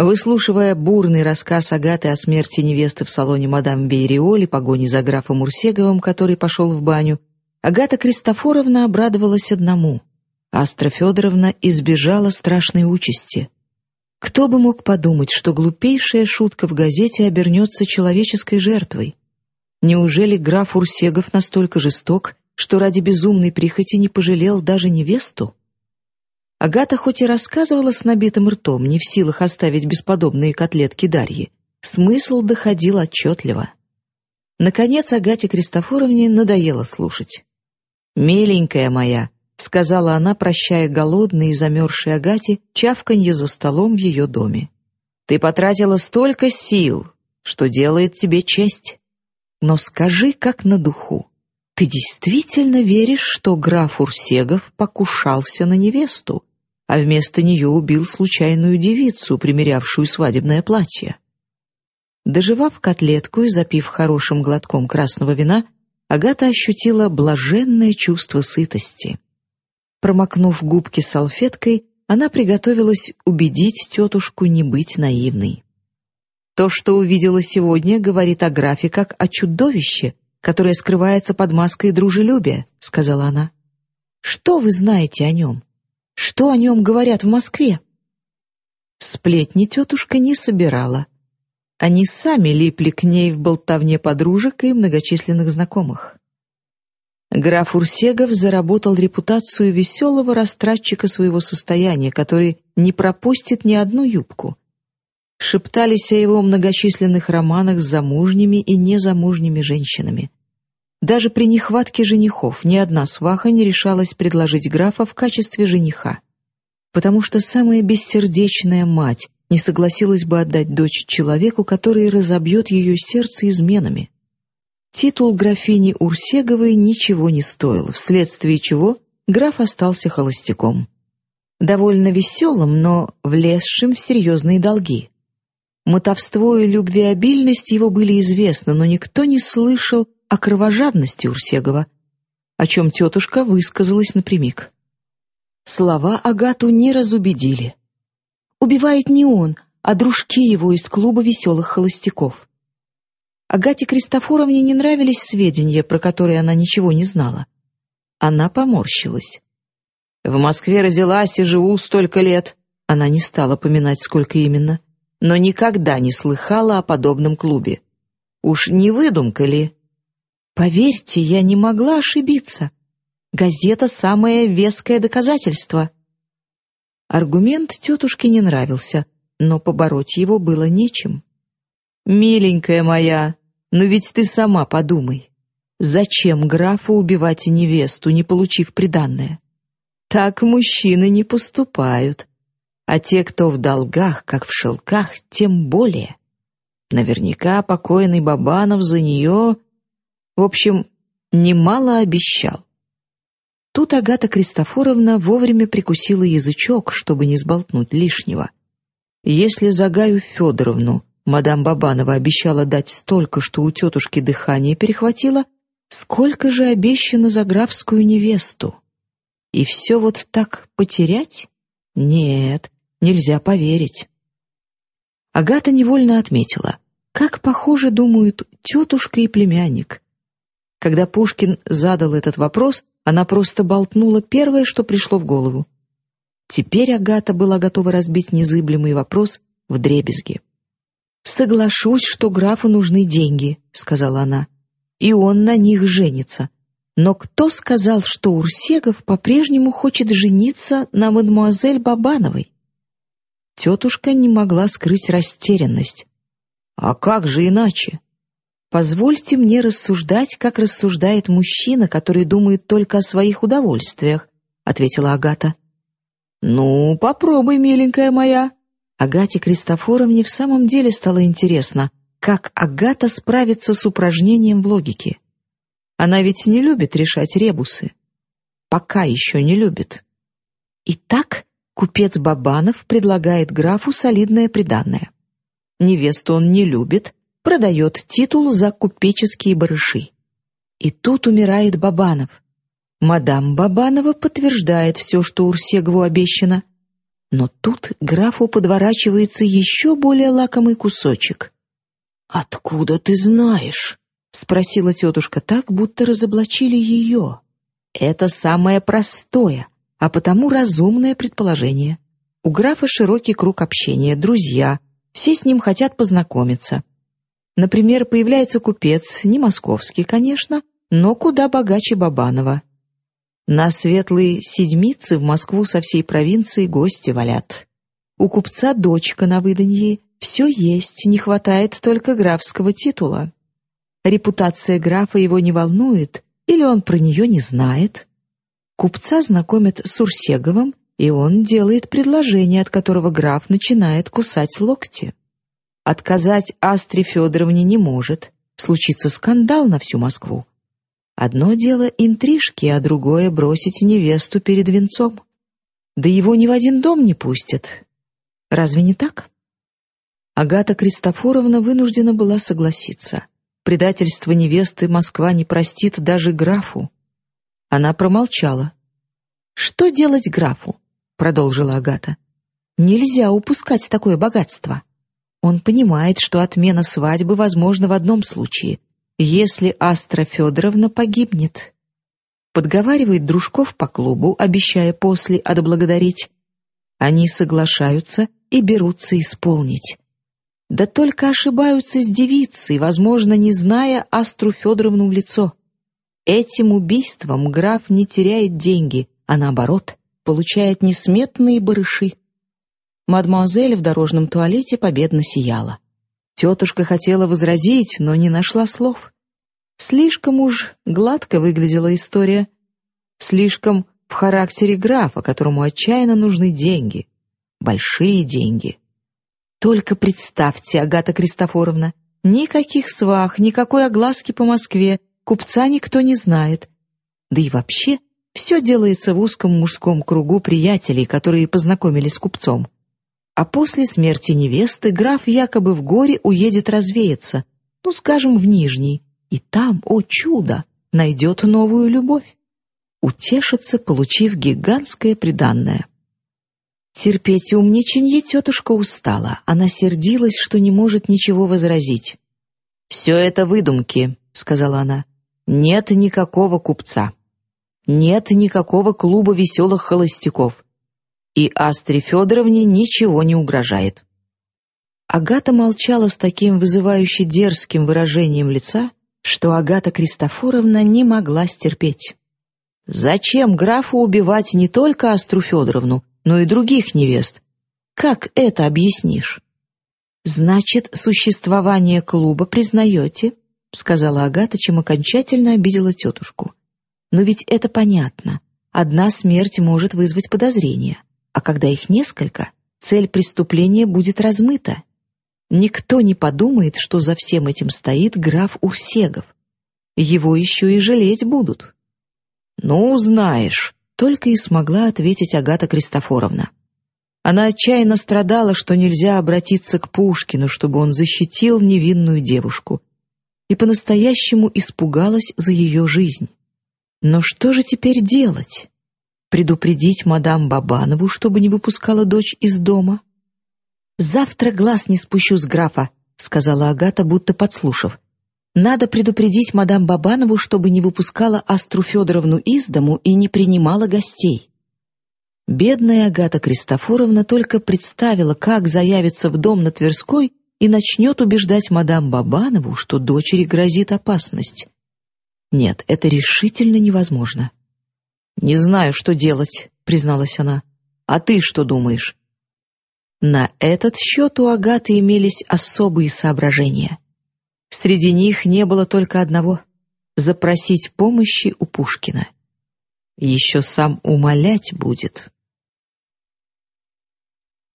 Выслушивая бурный рассказ Агаты о смерти невесты в салоне мадам Бейриоли, погони за графом Урсеговым, который пошел в баню, Агата Кристофоровна обрадовалась одному. Астра Федоровна избежала страшной участи. Кто бы мог подумать, что глупейшая шутка в газете обернется человеческой жертвой? Неужели граф Урсегов настолько жесток, что ради безумной прихоти не пожалел даже невесту? Агата хоть и рассказывала с набитым ртом, не в силах оставить бесподобные котлетки Дарьи, смысл доходил отчетливо. Наконец Агате Кристофоровне надоело слушать. «Миленькая моя», — сказала она, прощая голодной и замерзшей Агате чавканье за столом в ее доме. «Ты потратила столько сил, что делает тебе честь. Но скажи, как на духу, ты действительно веришь, что граф Урсегов покушался на невесту, а вместо нее убил случайную девицу, примерявшую свадебное платье. Доживав котлетку и запив хорошим глотком красного вина, Агата ощутила блаженное чувство сытости. Промокнув губки салфеткой, она приготовилась убедить тетушку не быть наивной. То, что увидела сегодня, говорит о графе как о чудовище, которое скрывается под маской дружелюбия, сказала она. Что вы знаете о нем? Что о нем говорят в Москве? Сплетни тетушка не собирала. Они сами липли к ней в болтовне подружек и многочисленных знакомых. Граф Урсегов заработал репутацию веселого растратчика своего состояния, который не пропустит ни одну юбку. Шептались о его многочисленных романах с замужними и незамужними женщинами. Даже при нехватке женихов ни одна сваха не решалась предложить графа в качестве жениха, потому что самая бессердечная мать не согласилась бы отдать дочь человеку, который разобьет ее сердце изменами. Титул графини Урсеговой ничего не стоил, вследствие чего граф остался холостяком. Довольно веселым, но влезшим в серьезные долги. Мотовство и любвеобильность его были известны, но никто не слышал о кровожадности Урсегова, о чем тетушка высказалась напрямик. Слова Агату не разубедили. Убивает не он, а дружки его из клуба веселых холостяков. Агате Кристофоровне не нравились сведения, про которые она ничего не знала. Она поморщилась. «В Москве родилась и живу столько лет». Она не стала поминать, сколько именно, но никогда не слыхала о подобном клубе. Уж не выдумка ли? Поверьте, я не могла ошибиться. Газета — самое веское доказательство. Аргумент тетушке не нравился, но побороть его было нечем. «Миленькая моя, но ведь ты сама подумай. Зачем графу убивать невесту, не получив приданное? Так мужчины не поступают. А те, кто в долгах, как в шелках, тем более. Наверняка покойный Бабанов за нее в общем, немало обещал. Тут Агата Кристофоровна вовремя прикусила язычок, чтобы не сболтнуть лишнего. Если за Гаю Федоровну мадам Бабанова обещала дать столько, что у тетушки дыхание перехватило, сколько же обещано за графскую невесту? И все вот так потерять? Нет, нельзя поверить. Агата невольно отметила, как похоже думают тетушка и племянник. Когда Пушкин задал этот вопрос, она просто болтнула первое, что пришло в голову. Теперь Агата была готова разбить незыблемый вопрос в дребезги. «Соглашусь, что графу нужны деньги», — сказала она, — «и он на них женится. Но кто сказал, что Урсегов по-прежнему хочет жениться на мадемуазель Бабановой?» Тетушка не могла скрыть растерянность. «А как же иначе? Позвольте мне рассуждать, как рассуждает мужчина, который думает только о своих удовольствиях, ответила Агата. Ну, попробуй, миленькая моя. Агате Кристофоровне в самом деле стало интересно, как Агата справится с упражнением в логике. Она ведь не любит решать ребусы. Пока еще не любит. Итак, купец Бабанов предлагает графу солидное приданое. Невесту он не любит, продает титул за купеческие барыши. И тут умирает Бабанов. Мадам Бабанова подтверждает все, что Урсегову обещано. Но тут графу подворачивается еще более лакомый кусочек. «Откуда ты знаешь?» — спросила тетушка так, будто разоблачили ее. Это самое простое, а потому разумное предположение. У графа широкий круг общения, друзья, все с ним хотят познакомиться. Например, появляется купец, не московский, конечно, но куда богаче Бабанова. На светлые седмицы в Москву со всей провинции гости валят. У купца дочка на выданье, все есть, не хватает только графского титула. Репутация графа его не волнует, или он про нее не знает. Купца знакомят с Урсеговым, и он делает предложение, от которого граф начинает кусать локти. Отказать Астре Федоровне не может, случится скандал на всю Москву. Одно дело интрижки, а другое — бросить невесту перед венцом. Да его ни в один дом не пустят. Разве не так? Агата Кристофоровна вынуждена была согласиться. Предательство невесты Москва не простит даже графу. Она промолчала. «Что делать графу?» — продолжила Агата. «Нельзя упускать такое богатство. Он понимает, что отмена свадьбы возможна в одном случае, если Астра Федоровна погибнет. Подговаривает дружков по клубу, обещая после отблагодарить. Они соглашаются и берутся исполнить. Да только ошибаются с девицей, возможно, не зная Астру Федоровну в лицо. Этим убийством граф не теряет деньги, а наоборот, получает несметные барыши. Мадемуазель в дорожном туалете победно сияла. Тетушка хотела возразить, но не нашла слов. Слишком уж гладко выглядела история. Слишком в характере графа, которому отчаянно нужны деньги. Большие деньги. Только представьте, Агата Кристофоровна, никаких свах, никакой огласки по Москве, купца никто не знает. Да и вообще, все делается в узком мужском кругу приятелей, которые познакомились с купцом а после смерти невесты граф якобы в горе уедет развеяться, ну, скажем, в Нижний, и там, о чудо, найдет новую любовь. Утешится, получив гигантское приданное. Терпеть умничанье тетушка устала. Она сердилась, что не может ничего возразить. «Все это выдумки», — сказала она. «Нет никакого купца. Нет никакого клуба веселых холостяков и Астре Федоровне ничего не угрожает. Агата молчала с таким вызывающе дерзким выражением лица, что Агата Кристофоровна не могла стерпеть. Зачем графу убивать не только Астру Федоровну, но и других невест? Как это объяснишь? Значит, существование клуба признаете, сказала Агата, чем окончательно обидела тетушку. Но ведь это понятно. Одна смерть может вызвать подозрение а когда их несколько, цель преступления будет размыта. Никто не подумает, что за всем этим стоит граф Урсегов. Его еще и жалеть будут. «Ну, знаешь», — только и смогла ответить Агата Кристофоровна. Она отчаянно страдала, что нельзя обратиться к Пушкину, чтобы он защитил невинную девушку, и по-настоящему испугалась за ее жизнь. Но что же теперь делать? Предупредить мадам Бабанову, чтобы не выпускала дочь из дома? «Завтра глаз не спущу с графа», — сказала Агата, будто подслушав. «Надо предупредить мадам Бабанову, чтобы не выпускала Астру Федоровну из дому и не принимала гостей». Бедная Агата Кристофоровна только представила, как заявится в дом на Тверской и начнет убеждать мадам Бабанову, что дочери грозит опасность. Нет, это решительно невозможно. «Не знаю, что делать», — призналась она. «А ты что думаешь?» На этот счет у Агаты имелись особые соображения. Среди них не было только одного — запросить помощи у Пушкина. Еще сам умолять будет.